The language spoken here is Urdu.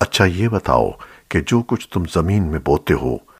اچھا یہ بتاؤ کہ جو کچھ تم زمین میں بوتے ہو